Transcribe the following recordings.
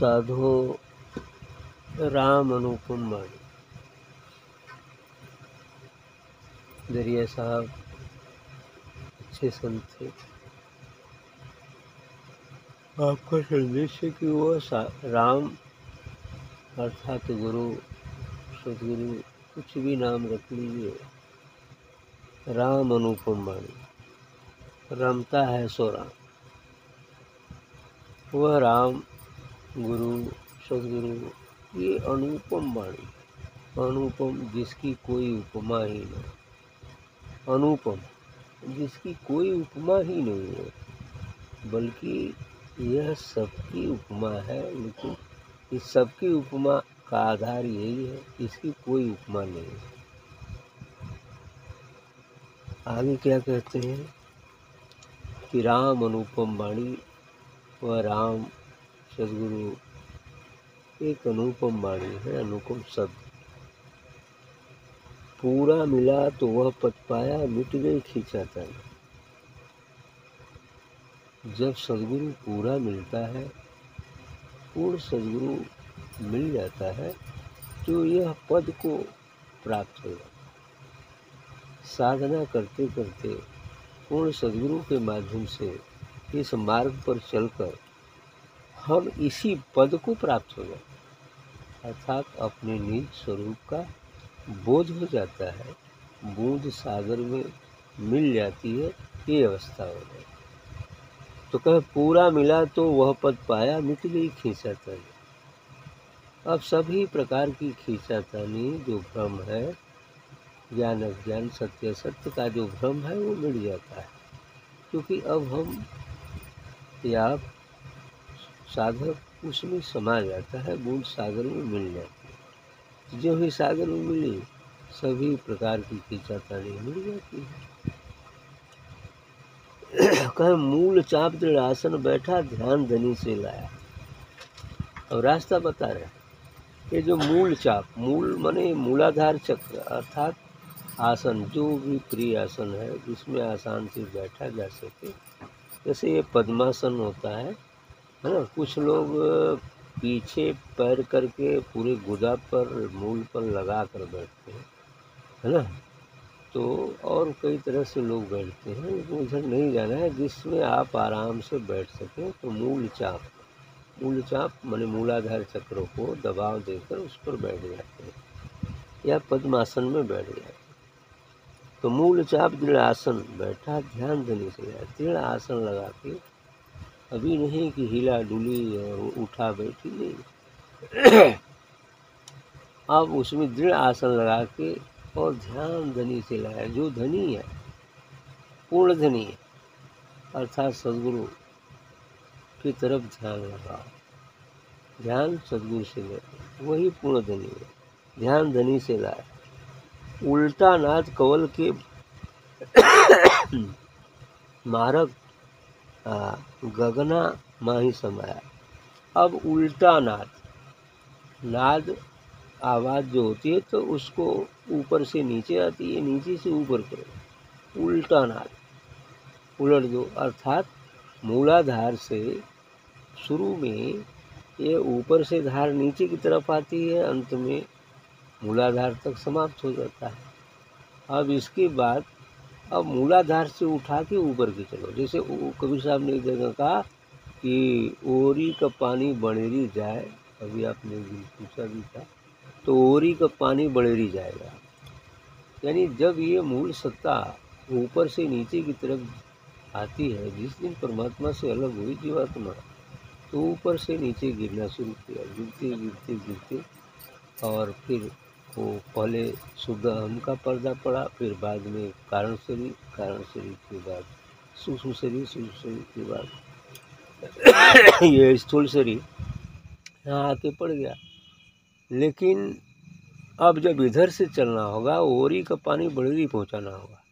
साधो राम अनुपम वाणी दरिया साहब, अच्छे संत थे। आपका संदेश है कि वह राम अर्थात गुरु, सदगुरु, कुछ भी नाम रख लीजिए। राम अनुपम वाणी रमता है सो राम। वह राम गुरु, सदगुरु, ये अनुपम वाणी, अनुपम जिसकी कोई उपमा ही नहीं। अनुपम जिसकी कोई उपमा ही नहीं है, बल्कि यह सबकी उपमा है, लेकिन इस सबकी उपमा का आधार यही है, इसकी कोई उपमा नहीं है। आगे क्या कहते हैं कि राम अनुपम वाणी व राम सदगुरु। एक अनुपम वाणी है, अनुपम शब्द। पूरा मिला तो वह पत पाया, मिट गई खींचाता जब सदगुरु पूरा मिलता है, पूर्ण सदगुरु मिल जाता है तो यह पद को प्राप्त होगा। साधना करते करते पूर्ण सदगुरु के माध्यम से इस मार्ग पर चलकर हम इसी पद को प्राप्त हो जाते अर्थात अपने निज स्वरूप का बोध हो जाता है, बूंद सागर में मिल जाती है, ये अवस्था हो जाती तो कह, पूरा मिला तो वह पद पाया, मिट गई खींचातानी अब सभी प्रकार की खींचातानी जो भ्रम है, ज्ञान अज्ञान सत्य सत्य का जो भ्रम है, वो मिट जाता है। क्योंकि अब हम या साधक उसमें समा जाता है, बूंद सागर में मिल जाती है। जो भी सागर में मिली, सभी प्रकार की खींचातानी मिल जाती है। कहे, मूल चाप दृढ़ आसन बैठा, ध्यान धनी से लाया। और रास्ता बता रहे ये जो मूल चाप, मूल मने मूलाधार चक्र, अर्थात आसन, जो भी प्रिय आसन है, जिसमें आसान से बैठा जा सके, जैसे ये पद्मासन होता है है ना? कुछ लोग पीछे पैर करके पूरे गुदा पर, मूल पर लगा कर बैठते हैं, है ना? तो और कई तरह से लोग बैठते हैं, लेकिन उधर नहीं जाना है। जिसमें आप आराम से बैठ सकें तो मूल चाप मूल चाप मैंने मूलाधार चक्रों को दबाव देकर उस पर बैठ जाते हैं, या पद्मासन में बैठ जाते हैं। तो मूल चाप दृढ़ आसन बैठा, ध्यान देने से दृढ़ आसन लगा के अभी नहीं कि हिला डुली और उठा बैठी अब उसमें दृढ़ आसन लगा के और ध्यान धनी से लाया जो धनी है, पूर्ण धनी है, अर्थात सदगुरु की तरफ़ ध्यान लगाओ। ध्यान सदगुरु से ले वही पूर्ण धनी है। ध्यान धनी से लाए उल्टा नाथ कवल के मारक गगना माही समाया। अब उल्टा नाद। नाद आवाज़ जो होती है तो उसको ऊपर से नीचे आती है, नीचे से ऊपर करो। उल्टा नाद। उलट दो। अर्थात मूलाधार से शुरू में ये ऊपर से धार नीचे की तरफ़ आती है, अंत में मूलाधार तक समाप्त हो जाता है। अब इसके बाद अब मूलाधार से उठा के ऊपर के चलो। जैसे कबीर साहब ने एक जगह कहा कि ओरी का पानी बड़ेरी जाए, अभी आपने पूछा भी था तो ओरी का पानी बड़ेरी जाएगा। यानी जब ये मूल सत्ता ऊपर से नीचे की तरफ़ आती है, जिस दिन परमात्मा से अलग हुई जीवात्मा तो ऊपर से नीचे गिरना शुरू किया। गिरते गिरते गिरते, और फिर को पहले शुद्ध अहम का पर्दा पड़ा, फिर बाद में कारण शरीर कारण शरीर के बाद सूक्ष्म शरीर सूक्ष्म शरीर के बाद ये स्थूल शरीर यहाँ आके पड़ गया। लेकिन अब जब इधर से चलना होगा, ओरी का पानी बड़ेरी पहुँचाना होगा।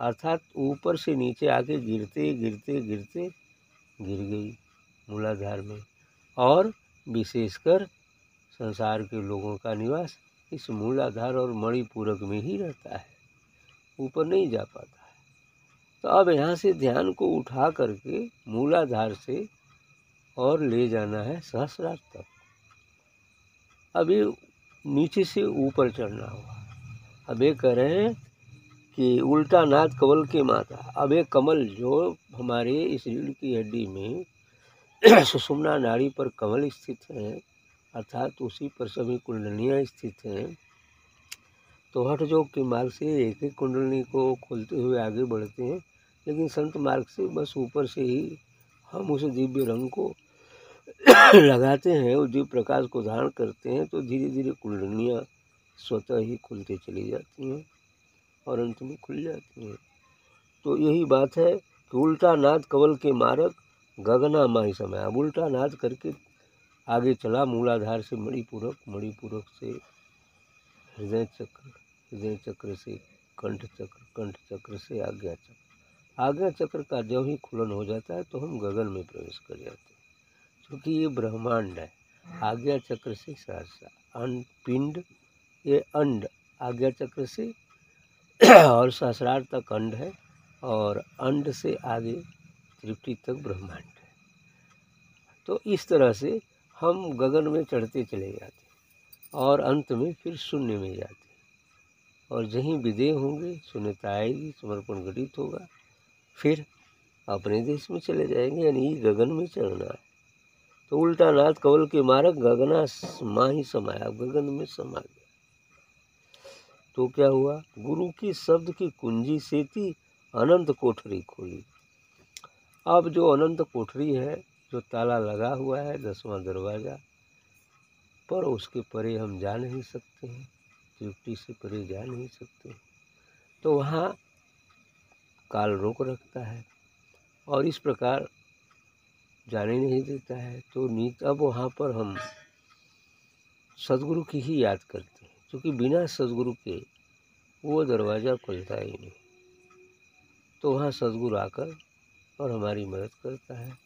अर्थात ऊपर से नीचे आके गिरते गिरते गिरते गिर गई मूलाधार में। और विशेषकर संसार के लोगों का निवास इस मूलाधार और मणिपूरक में ही रहता है। ऊपर नहीं जा पाता है। तो अब यहाँ से ध्यान को उठा करके मूलाधार से और ले जाना है सहस्रार तक। ये नीचे से ऊपर चढ़ना हुआ अब ये कह रहे हैं कि उल्टा नाथ कमल के माता। अब ये कमल जो हमारे इस रीढ़ की हड्डी में सुषुम्ना नाड़ी पर कमल स्थित है अर्थात उसी पर सभी कुंडलियाँ स्थित हैं। तो हठ योग के मार्ग से एक एक कुंडली को खोलते हुए आगे बढ़ते हैं, लेकिन संत मार्ग से बस ऊपर से ही हम उस दिव्य रंग को लगाते हैं और दिव्य प्रकाश को धारण करते हैं तो धीरे धीरे कुंडलियाँ स्वतः ही खुलते चली जाती हैं और अंत में खुल जाती हैं। तो यही बात है कि उल्टा नाद कवल के मारक गगना माही समय। अब उल्टा नाद करके आगे चला, मूलाधार से मणिपूरक मणिपूरक से हृदय चक्र हृदय चक्र से कंठ चक्र कंठ चक्र से आज्ञा चक्र। आज्ञा चक्र का जब ही खुलन हो जाता है तो हम गगन में प्रवेश कर जाते हैं। क्योंकि ये ब्रह्मांड है, आज्ञा चक्र से सहरसा अंड पिंड ये अंड, आज्ञा चक्र से और सहस्रार तक अंड है, और अंड से आगे तृप्ति तक ब्रह्मांड है। तो इस तरह से हम गगन में चढ़ते चले जाते और अंत में फिर शून्य में जाते और जहीं विदेह होंगे शून्यता आएगी, समर्पण घटित होगा। फिर अपने देश में चले जाएँगे, यानी गगन में चढ़ना है। तो उल्टा नाथ कवल के मारक गगना माँ ही समाया गगन में समा गया। तो क्या हुआ? गुरु की शब्द की कुंजी से थी अनंत कोठरी खोली। अब जो अनंत कोठरी है जो ताला लगा हुआ है, दसवां दरवाज़ा। पर उसके परे हम जा नहीं सकते हैं, त्रुटि से परे जा नहीं सकते तो वहाँ काल रोक रखता है और इस प्रकार जाने नहीं देता है। तो नीत अब वहाँ पर हम सदगुरु की ही याद करते हैं, क्योंकि बिना सदगुरु के वो दरवाज़ा खुलता ही नहीं। तो वहाँ सदगुरु आकर और हमारी मदद करता है।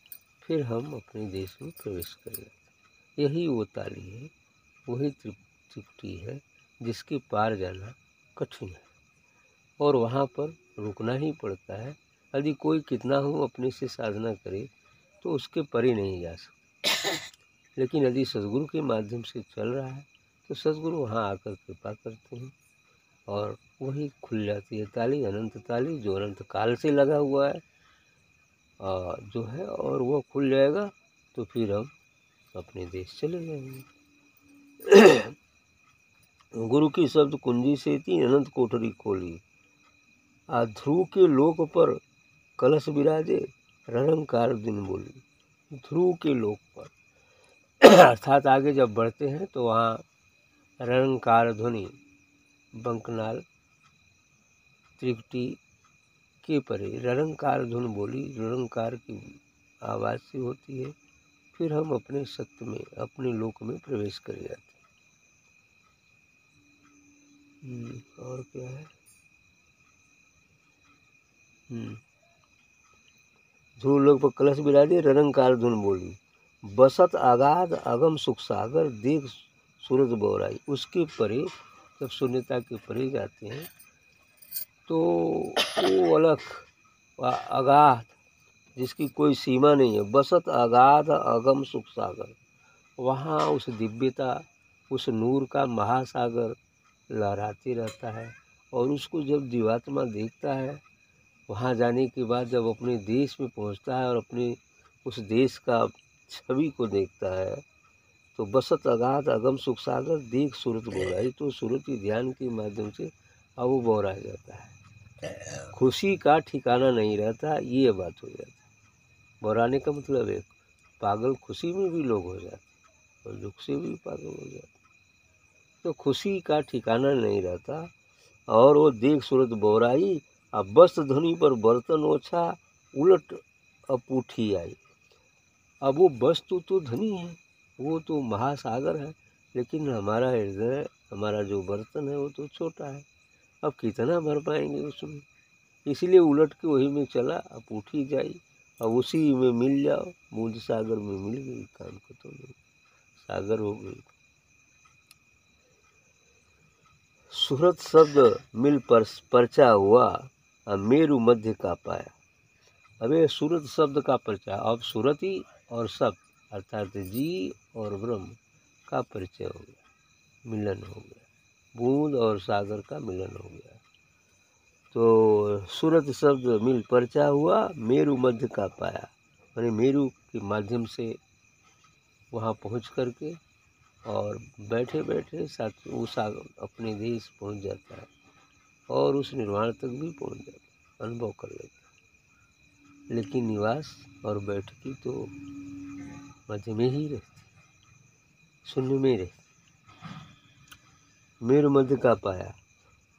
फिर हम अपने देश में प्रवेश कर जाते यही वो ताली है, वही त्रिपुटी है, जिसके पार जाना कठिन है। और वहाँ पर रुकना ही पड़ता है। यदि कोई कितना हो अपने से साधना करे तो उसके परे नहीं जा सकते। लेकिन यदि सदगुरु के माध्यम से चल रहा है तो सदगुरु वहाँ आकर कृपा करते हैं और वही खुल जाती है ताली। अनंत ताली जो अनंत काल से लगा हुआ है जो है, और वो खुल जाएगा तो फिर हम अपने देश चले जाएँगे। गुरु की शब्द कुंजी से थी अनंत कोठरी खोली। आ, ध्रुव के लोक पर कलश विराजे रनंकार दिन बोली। ध्रुव के लोक पर। अर्थात आगे जब बढ़ते हैं तो वहाँ रणकार ध्वनि, बंकनाल त्रिकटी के परे ररंकार धुन बोली ररंकार की आवाज़ से होती है फिर हम अपने सत्य में अपने लोक में प्रवेश कर जाते हैं। हम्म, और क्या है? हम्म ध्रुव लोग पर कलश बिराजे ररंकार धुन बोली बसत आगाध अगम सुख सागर देख सूरज बोराई। उसके परे जब शून्यता के परे जाते हैं तो वो अलग अगाध जिसकी कोई सीमा नहीं है, बसत अगाध अगम सुख सागर। वहाँ उस दिव्यता, उस नूर का महासागर लहराते रहता है और उसको जब दिवात्मा देखता है, वहाँ जाने के बाद जब अपने देश में पहुँचता है और अपने उस देश का छवि को देखता है तो बसत अगाध अगम सुख सागर देख सूरत बोराई तो सूरत की ध्यान के माध्यम से अब वो बोरा जाता है। खुशी का ठिकाना नहीं रहता, ये बात हो जाती बोराने का मतलब है पागल खुशी में भी लोग हो जाते और दुख से भी पागल हो जाते तो खुशी का ठिकाना नहीं रहता और वो देख सूरत बोराई अब बस ध्वनि पर बर्तन ओछा, उलट अपूठी आई। अब वो वस्तु तो धनी है, वो तो महासागर है, लेकिन हमारा हृदय, हमारा जो बर्तन है वो तो छोटा है। अब कितना भर पाएँगे उसमें? इसलिए उलट के वही में चला, अब उठी जाई, अब उसी में मिल जाओ। बूंद सागर में मिल गई, काम खत्म तो सागर हो गई। सूरत शब्द मिल पर परचा हुआ मेरु मध्य का पाया। अब ये सूरत शब्द का परिचय अब सूरत ही और शब्द, अर्थात जी और ब्रह्म का परिचय हो गया, मिलन हो गया। बूंद और सागर का मिलन हो गया। तो सूरत शब्द मिल परचा हुआ, मेरु मध्य का पाया। मैंने मेरु के माध्यम से वहाँ पहुँच करके और बैठे बैठे साथ वो सागर अपने देश पहुँच जाता है और उस निर्वाण तक भी पहुँच जाता है, अनुभव कर लेता है। लेकिन निवास और बैठकी तो मध्य में ही रहती शून्य में रहती। मेरु मध्य का पाया।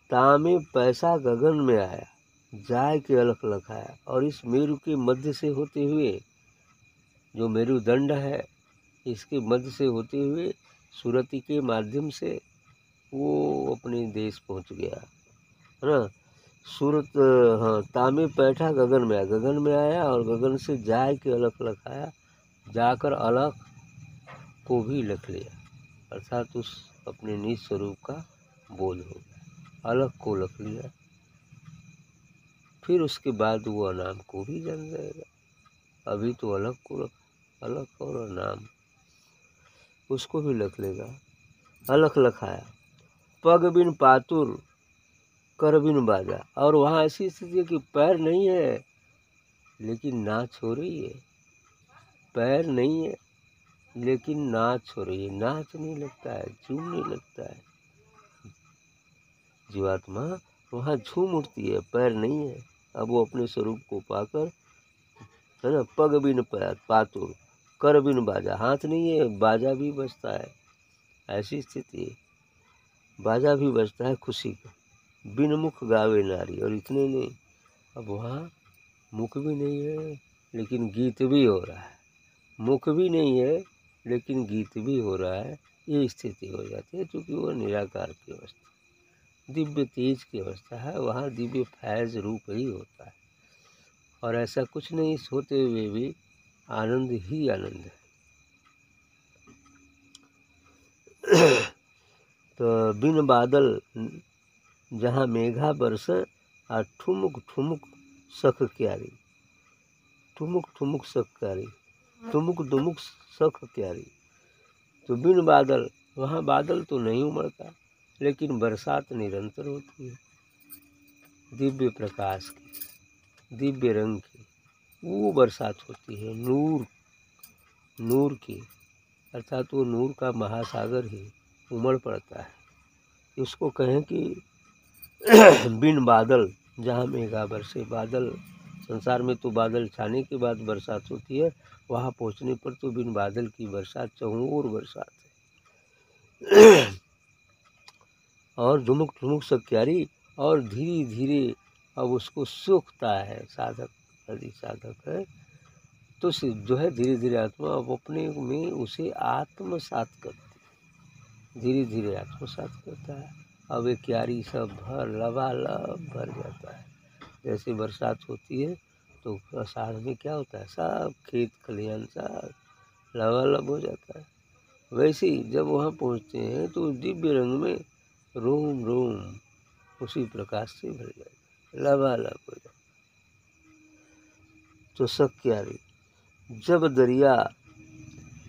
तामे पैसा गगन में आया, जाय के अलख लखाया और इस मेरु के मध्य से होते हुए, जो मेरुदंड है, इसके मध्य से होते हुए सूरती के माध्यम से वो अपने देश पहुँच गया। है ना? सूरत हाँ तामे पैठा गगन में आया। गगन में आया और गगन से जाय के अलख लखाया, जाकर अलख को भी लख लिया। अर्थात उस अपने निज स्वरूप का बोध हो। अलग को लख लिया। फिर उसके बाद वो अनाम को भी जान जाएगा अभी तो अलग को लख, अलग और अनाम। उसको भी लख लेगा। अलख लखाया। पग बिन पातुर, कर बिन बाजा। और वहाँ ऐसी स्थिति है कि पैर नहीं है, लेकिन नाच हो रही है। पैर नहीं है। लेकिन नाच हो रही है। नाच नहीं लगता है, झूम नहीं लगता है। जीवात्मा वहाँ झूम उठती है, पैर नहीं है। अब वो अपने स्वरूप को पाकर, है ना, पग बिन पातुर कर बिन बाजा। हाथ नहीं है, बाजा भी बजता है। ऐसी स्थिति है। बाजा भी बजता है खुशी का। बिन मुख गावे नारी, और इतने नहीं। अब वहाँ मुख भी नहीं है, लेकिन गीत भी हो रहा है। मुख भी नहीं है लेकिन गीत भी हो रहा है, ये स्थिति हो जाती है क्योंकि वो निराकार की अवस्था दिव्य तेज की अवस्था है, वहाँ दिव्य फैज रूप ही होता है। और ऐसा कुछ नहीं, सोते हुए भी आनंद ही आनंद है। तो बिन बादल, जहाँ मेघा बरस और ठुमुक ठुमुक सख क्यारी, ठुमुक ठुमुक सख क्यारी। ठुमुक दुमुक सख क्यारी तो बिन बादल, वहाँ बादल तो नहीं उमड़ता, लेकिन बरसात निरंतर होती है। दिव्य प्रकाश की, दिव्य रंग की, वो बरसात होती है, नूर नूर की। अर्थात वो नूर का महासागर ही उमड़ पड़ता है। उसको कहें कि बिन बादल, जहाँ मेघा बरसे बादल संसार में तो बादल छाने के बाद बरसात होती है, वहाँ पहुँचने पर तो बिन बादल की बरसात चहुर बरसात है। और झुमुक धुमुक धुमुक क्यारी, और धीरे धीरे अब उसको सूखता है, साधक यदि साधक है। तो जो है धीरे धीरे आत्मा अब अपने में उसे आत्मसात करती धीरे धीरे आत्मसात करता है। अब एक क्यारी सब भर, लबालब भर जाता है। जैसे बरसात होती है तो आषाढ़ में क्या होता है? सब खेत खलिहान, सब लबालब हो जाता है। वैसे ही जब वहाँ पहुँचते हैं तो दिव्य रंग में रोम रोम उसी प्रकाश से भर जाता लबालब हो जाता तो सक्यारी जब दरिया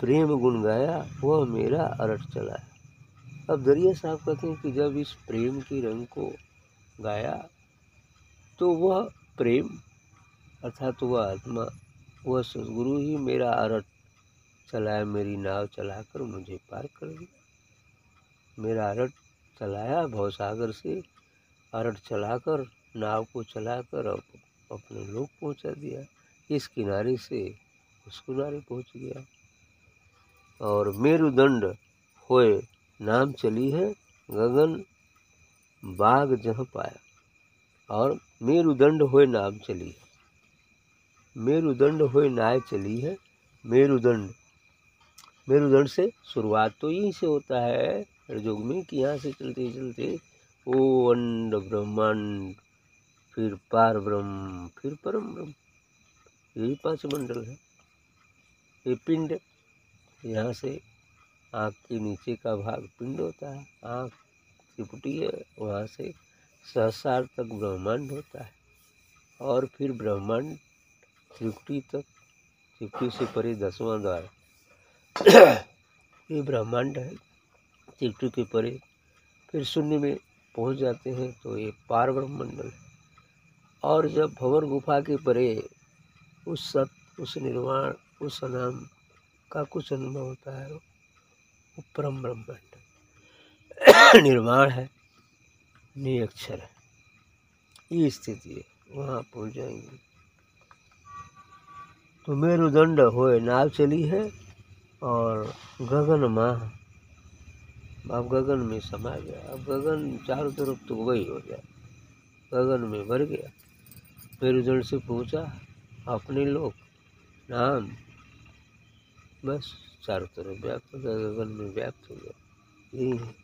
प्रेम गुण गाया, वह मेरा अरट चला है अब दरिया साहब कहते हैं कि जब इस प्रेम के रंग को गाया तो वह प्रेम, अर्थात वह आत्मा, वह सदगुरु ही मेरा अरट चलाया, मेरी नाव चलाकर मुझे पार कर दिया मेरा अरट चलाया, भवसागर से अरट चलाकर, नाव को चलाकर अब अपने लोग पहुँचा दिया। इस किनारे से उस किनारे पहुँच गया। और मेरुदंड होए नाम चली है गगन बाग जहाँ पाया। और मेरुदंड होए नाम चली है। मेरुदंड होए नाय चली है मेरुदंड मेरुदंड से शुरुआत तो यहीं से होता है हरजोग में कि यहाँ से चलते चलते, ओ अंड ब्रह्मांड, फिर पार ब्रह्म, फिर परम ब्रह्म। यही पाँच मंडल है। ये पिंड, यहाँ से आँख के नीचे का भाग पिंड होता है। आँख त्रिपुटी है, वहाँ से सहसार तक ब्रह्मांड होता है और फिर ब्रह्मांड त्रिकुटी तक त्रिकुटी से परे दसवां द्वार। ये ब्रह्मांड है चिट्टू के परे। फिर शून्य में पहुँच जाते हैं तो ये पार ब्रह्मंडल और जब भवर गुफा के परे उस सत, उस निर्वाण, उस नाम का कुछ अनुभव होता है, वो परम ब्रह्मांड निर्वाण है। निरक्षर। है ये स्थिति है, वहाँ पहुँच जाएँगे। तो मेरुदंड होए नाव चली है और गगन माह अब गगन में समा गया। अब गगन चारों तरफ़ तो वही हो जाए गगन में भर गया। मेरुदंड से पूछा, अपने लोग, नाम? बस चारों तरफ़ व्याप्त हो गया। गगन में व्याप्त हो गया। यही है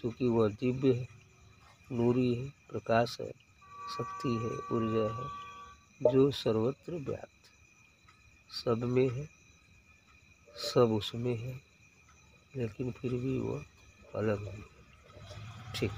क्योंकि वह दिव्य है नूरी है, प्रकाश है, शक्ति है, ऊर्जा है, जो सर्वत्र व्याप्त। सब में है, सब उसमें है, लेकिन फिर भी वह अलग है। ठीक।